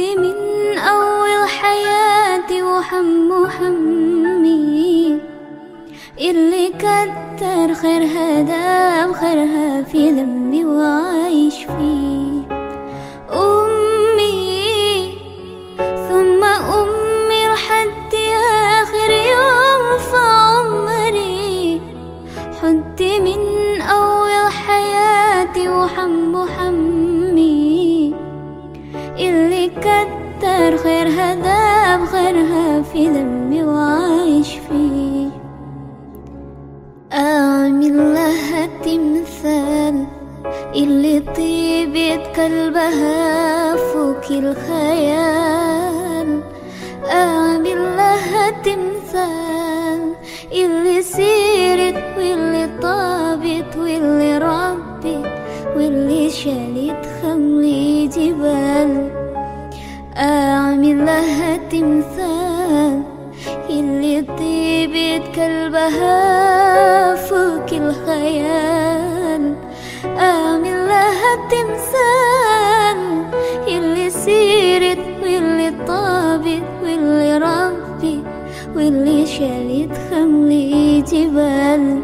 حياتي من أول حياتي وحم همي اللي كتر خير هذا وخير هذا كتر خيرها دام خيرها في ذنبي وعايش فيه. أعمل لها تمثال اللي طيبة قلبها فوق الخيال. أعمل لها تمثال اللي سيرت واللي طابت واللي ربت واللي شالت خملي جبال. أعمل لها تمثال اللي طيبة قلبها فوق الخيال. أعمل لها تمثال اللي سيرت واللي طابت واللي ربت واللي شالت خملي جبال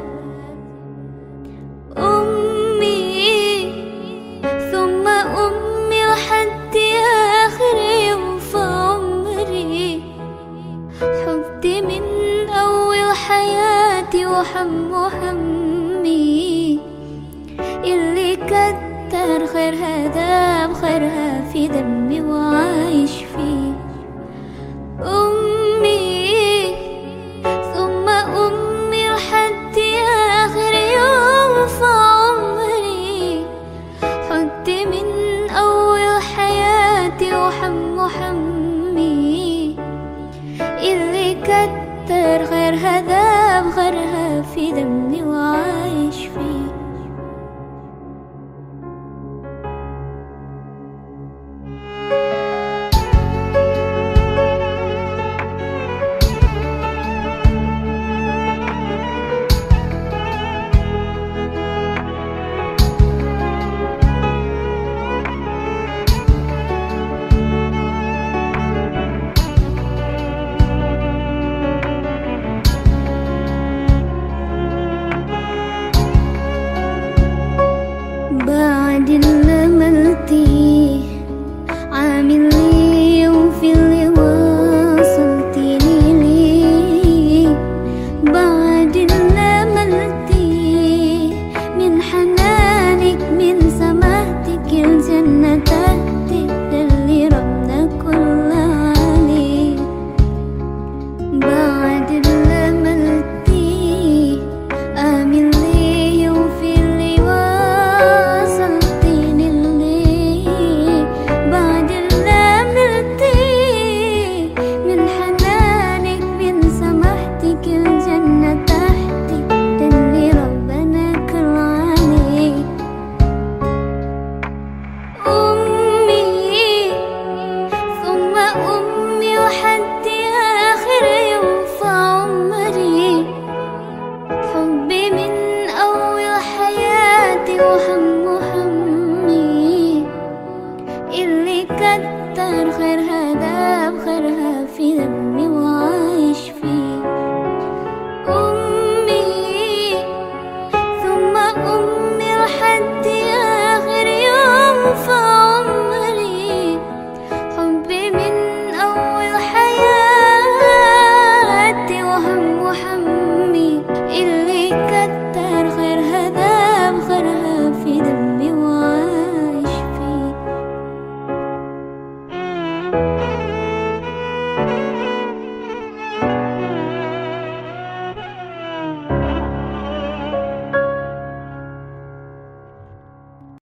وهم وهمي. اللي كتر خيرها دام خيرها في دمي وعايش فيه. أمي ثم أمي لحد آخر يوم في عمري. حد من أول حياتي وهم وهمي. اللي كتر غير هذا غرها في دمي وعاري